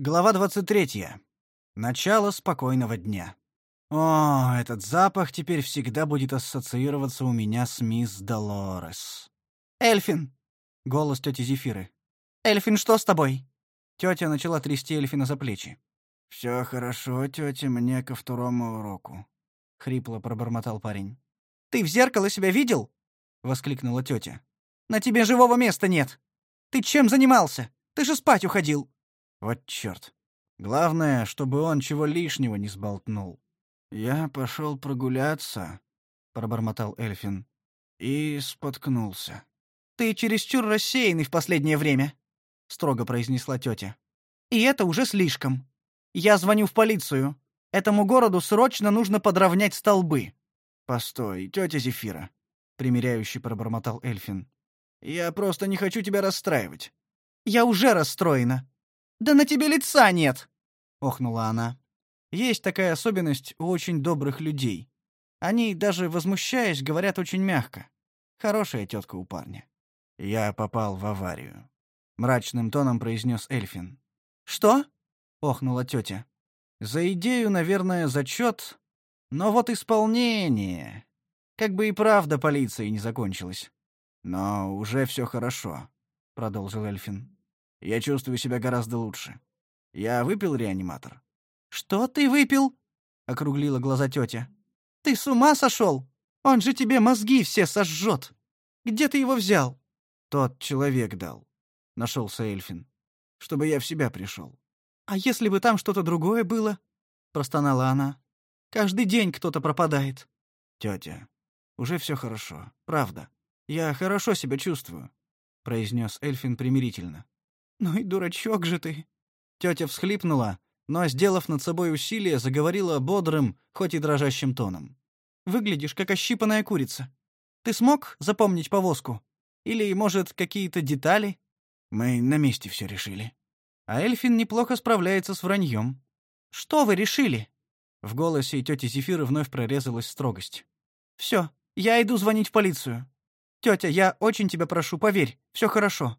Глава 23. Начало спокойного дня. О, этот запах теперь всегда будет ассоциироваться у меня с мисс Долорес. Эльфин. Голос тети Зефиры. Эльфин, что с тобой? Тетя начала трясти Эльфина за плечи. Все хорошо, тетя, мне ко второму уроку. Хрипло пробормотал парень. Ты в зеркало себя видел? воскликнула тетя. На тебе живого места нет. Ты чем занимался? Ты же спать уходил. Вот черт. Главное, чтобы он чего лишнего не сболтнул. Я пошел прогуляться, пробормотал Эльфин и споткнулся. Ты чересчур рассеянный в последнее время, строго произнесла тетя. И это уже слишком. Я звоню в полицию. Этому городу срочно нужно подровнять столбы. Постой, тетя Зефира, примиряюще пробормотал Эльфин. Я просто не хочу тебя расстраивать. Я уже расстроена. Да на тебе лица нет, охнула она. Есть такая особенность у очень добрых людей. Они даже возмущаясь говорят очень мягко. Хорошая тетка у парня. Я попал в аварию, мрачным тоном произнес Эльфин. Что? охнула тетя. За идею, наверное, зачет, но вот исполнение. Как бы и правда полиция не закончилась. Но уже все хорошо, продолжил Эльфин. Я чувствую себя гораздо лучше. Я выпил реаниматор. Что ты выпил? округлила глаза тетя. Ты с ума сошел? Он же тебе мозги все сожжет. Где ты его взял? Тот человек дал. Нашелся Эльфин. Чтобы я в себя пришел. А если бы там что-то другое было? простонала она. Каждый день кто-то пропадает. Тетя, уже все хорошо, правда. Я хорошо себя чувствую, произнес Эльфин примирительно. Ну и дурачок же ты. Тетя всхлипнула, но, сделав над собой усилие, заговорила бодрым, хоть и дрожащим тоном. Выглядишь как ощипанная курица. Ты смог запомнить повозку? Или, может, какие-то детали? Мы на месте все решили. А Эльфин неплохо справляется с враньем. Что вы решили? В голосе тети Зефиры вновь прорезалась строгость. Все, я иду звонить в полицию. Тетя, я очень тебя прошу, поверь, все хорошо.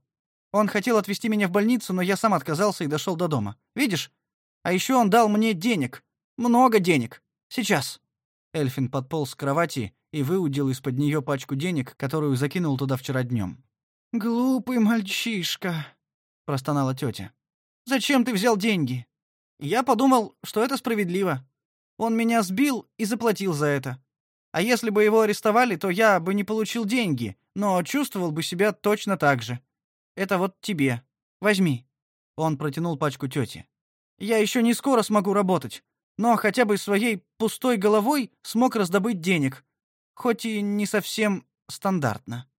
Он хотел отвезти меня в больницу, но я сам отказался и дошел до дома. Видишь? А еще он дал мне денег. Много денег. Сейчас. Эльфин подполз к кровати и выудил из-под нее пачку денег, которую закинул туда вчера днем. «Глупый мальчишка», — простонала тетя. «Зачем ты взял деньги?» «Я подумал, что это справедливо. Он меня сбил и заплатил за это. А если бы его арестовали, то я бы не получил деньги, но чувствовал бы себя точно так же. Это вот тебе. Возьми. Он протянул пачку тете. Я еще не скоро смогу работать, но хотя бы своей пустой головой смог раздобыть денег, хоть и не совсем стандартно.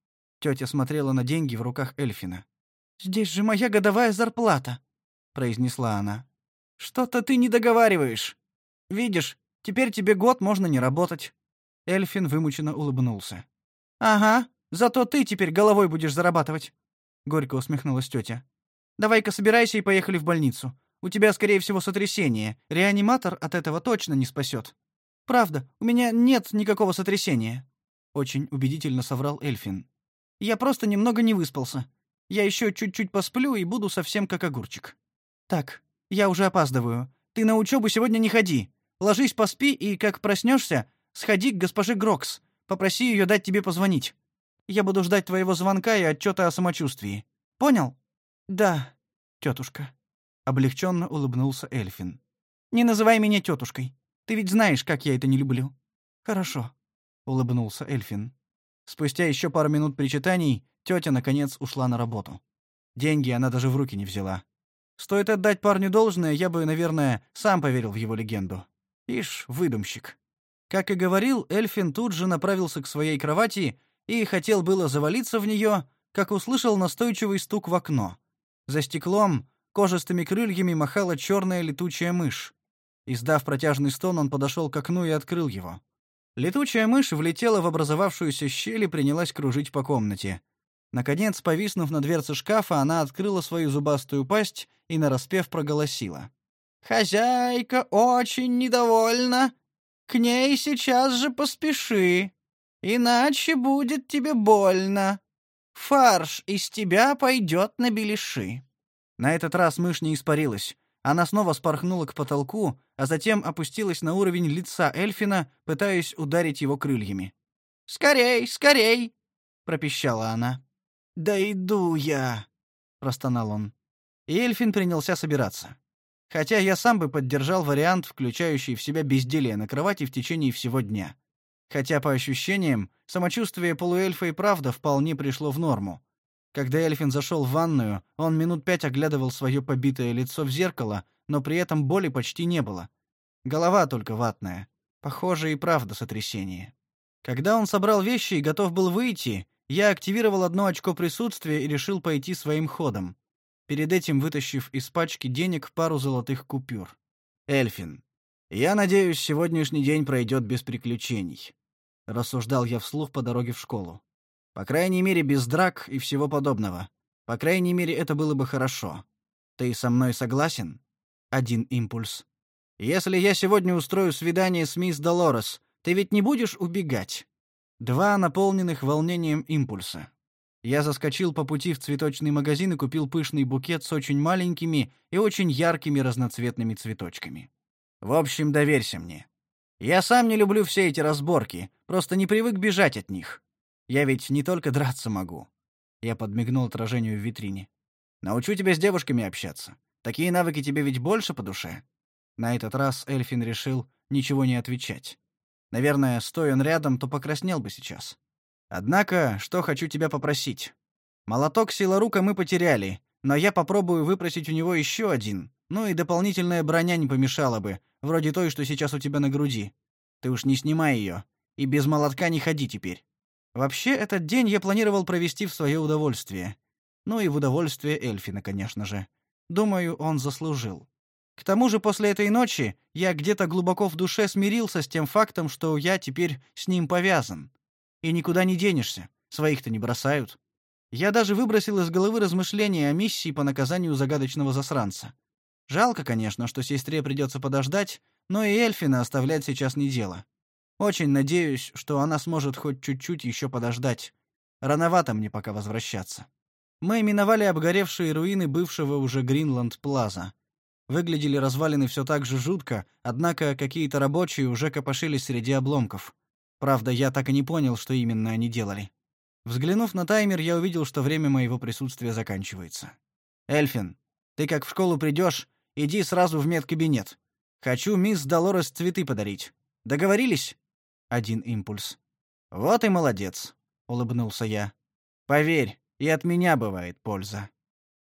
Тетя смотрела на деньги в руках Эльфина. Здесь же моя годовая зарплата, произнесла она. Что-то ты не договариваешь. Видишь, теперь тебе год можно не работать. Эльфин вымученно улыбнулся. Ага, зато ты теперь головой будешь зарабатывать горько усмехнулась тетя. Давай-ка собирайся и поехали в больницу. У тебя, скорее всего, сотрясение. Реаниматор от этого точно не спасет. Правда, у меня нет никакого сотрясения, очень убедительно соврал Эльфин. Я просто немного не выспался. Я еще чуть-чуть посплю и буду совсем как огурчик. Так, я уже опаздываю. Ты на учебу сегодня не ходи. Ложись, поспи и как проснешься, сходи к госпоже Грокс. Попроси ее дать тебе позвонить. Я буду ждать твоего звонка и отчета о самочувствии. Понял? Да, тетушка. Облегченно улыбнулся Эльфин. Не называй меня тетушкой. Ты ведь знаешь, как я это не люблю. Хорошо, улыбнулся Эльфин. Спустя еще пару минут причитаний тетя наконец ушла на работу. Деньги она даже в руки не взяла. Стоит отдать парню должное, я бы, наверное, сам поверил в его легенду. Ишь, выдумщик. Как и говорил, Эльфин тут же направился к своей кровати и хотел было завалиться в нее, как услышал настойчивый стук в окно. За стеклом кожистыми крыльями махала черная летучая мышь. Издав протяжный стон, он подошел к окну и открыл его. Летучая мышь влетела в образовавшуюся щель и принялась кружить по комнате. Наконец, повиснув на дверце шкафа, она открыла свою зубастую пасть и нараспев проголосила: "Хозяйка очень недовольна. К ней сейчас же поспеши". Иначе будет тебе больно. Фарш из тебя пойдет на беляши. На этот раз мышь не испарилась. она снова спорхнула к потолку, а затем опустилась на уровень лица Эльфина, пытаясь ударить его крыльями. «Скорей, скорей!» — пропищала она. «Да иду я!» — простонал он. И Эльфин принялся собираться. Хотя я сам бы поддержал вариант, включающий в себя безделье на кровати в течение всего дня. Хотя, по ощущениям, самочувствие полуэльфа и правда вполне пришло в норму. Когда Эльфин зашел в ванную, он минут пять оглядывал свое побитое лицо в зеркало, но при этом боли почти не было. Голова только ватная. Похоже, и правда сотрясение. Когда он собрал вещи и готов был выйти, я активировал одно очко присутствия и решил пойти своим ходом, перед этим вытащив из пачки денег пару золотых купюр. «Эльфин, я надеюсь, сегодняшний день пройдет без приключений», — рассуждал я вслух по дороге в школу. По крайней мере, без драк и всего подобного. По крайней мере, это было бы хорошо. Ты со мной согласен? Один импульс. Если я сегодня устрою свидание с мисс Долорес, ты ведь не будешь убегать? Два наполненных волнением импульса. Я заскочил по пути в цветочный магазин и купил пышный букет с очень маленькими и очень яркими разноцветными цветочками. В общем, доверься мне. Я сам не люблю все эти разборки, просто не привык бежать от них. Я ведь не только драться могу. Я подмигнул отражению в витрине. Научу тебя с девушками общаться. Такие навыки тебе ведь больше по душе. На этот раз Эльфин решил ничего не отвечать. Наверное, стоя он рядом, то покраснел бы сейчас. Однако, что хочу тебя попросить. Молоток силорука мы потеряли, но я попробую выпросить у него еще один. Ну и дополнительная броня не помешала бы, вроде той, что сейчас у тебя на груди. Ты уж не снимай ее. И без молотка не ходи теперь. Вообще, этот день я планировал провести в свое удовольствие. Ну и в удовольствие Эльфина, конечно же. Думаю, он заслужил. К тому же после этой ночи я где-то глубоко в душе смирился с тем фактом, что я теперь с ним повязан. И никуда не денешься, своих-то не бросают. Я даже выбросил из головы размышления о миссии по наказанию загадочного засранца. Жалко, конечно, что сестре придется подождать, но и Эльфина оставлять сейчас не дело. Очень надеюсь, что она сможет хоть чуть-чуть еще подождать. Рановато мне пока возвращаться. Мы миновали обгоревшие руины бывшего уже Гринланд-Плаза. Выглядели развалины все так же жутко, однако какие-то рабочие уже копошились среди обломков. Правда, я так и не понял, что именно они делали. Взглянув на таймер, я увидел, что время моего присутствия заканчивается. «Эльфин, ты как в школу придешь, иди сразу в медкабинет. Хочу мисс Долорес цветы подарить. Договорились?» один импульс. Вот и молодец, улыбнулся я. Поверь, и от меня бывает польза.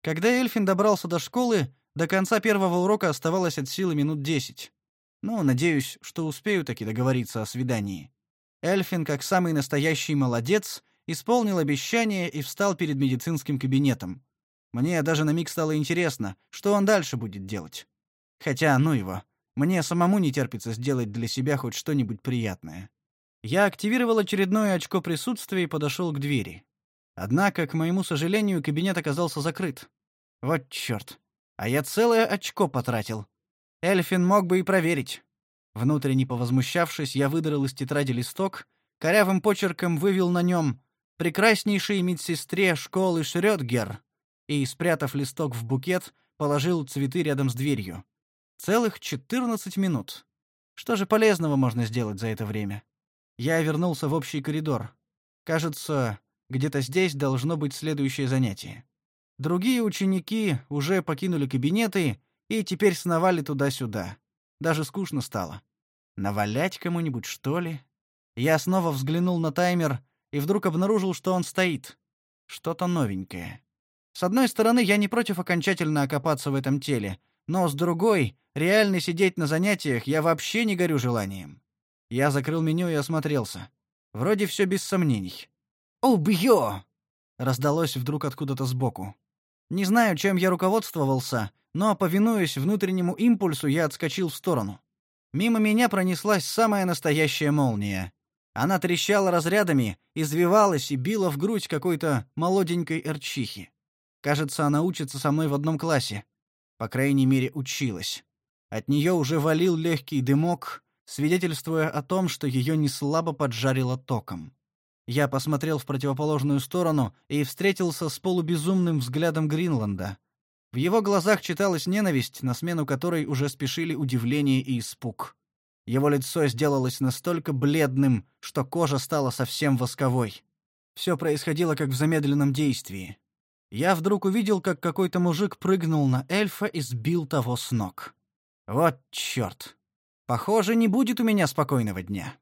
Когда Эльфин добрался до школы, до конца первого урока оставалось от силы минут десять. Ну, надеюсь, что успею таки договориться о свидании. Эльфин, как самый настоящий молодец, исполнил обещание и встал перед медицинским кабинетом. Мне даже на миг стало интересно, что он дальше будет делать. Хотя, ну его, мне самому не терпится сделать для себя хоть что-нибудь приятное. Я активировал очередное очко присутствия и подошел к двери. Однако, к моему сожалению, кабинет оказался закрыт. Вот чёрт. А я целое очко потратил. Эльфин мог бы и проверить. Внутренне повозмущавшись, я выдрал из тетради листок, корявым почерком вывел на нем «Прекраснейшей медсестре школы Шрёдгер» и, спрятав листок в букет, положил цветы рядом с дверью. Целых 14 минут. Что же полезного можно сделать за это время? Я вернулся в общий коридор. Кажется, где-то здесь должно быть следующее занятие. Другие ученики уже покинули кабинеты и теперь сновали туда-сюда. Даже скучно стало. Навалять кому-нибудь, что ли? Я снова взглянул на таймер и вдруг обнаружил, что он стоит. Что-то новенькое. С одной стороны, я не против окончательно окопаться в этом теле, но с другой, реально сидеть на занятиях я вообще не горю желанием. Я закрыл меню и осмотрелся. Вроде все без сомнений. «Убью!» — раздалось вдруг откуда-то сбоку. Не знаю, чем я руководствовался, но, повинуясь внутреннему импульсу, я отскочил в сторону. Мимо меня пронеслась самая настоящая молния. Она трещала разрядами, извивалась и била в грудь какой-то молоденькой эрчихи. Кажется, она учится со мной в одном классе. По крайней мере, училась. От нее уже валил легкий дымок, свидетельствуя о том, что ее не слабо поджарило током. Я посмотрел в противоположную сторону и встретился с полубезумным взглядом Гринланда. В его глазах читалась ненависть, на смену которой уже спешили удивление и испуг. Его лицо сделалось настолько бледным, что кожа стала совсем восковой. Все происходило как в замедленном действии. Я вдруг увидел, как какой-то мужик прыгнул на эльфа и сбил того с ног. Вот чёрт. Похоже, не будет у меня спокойного дня.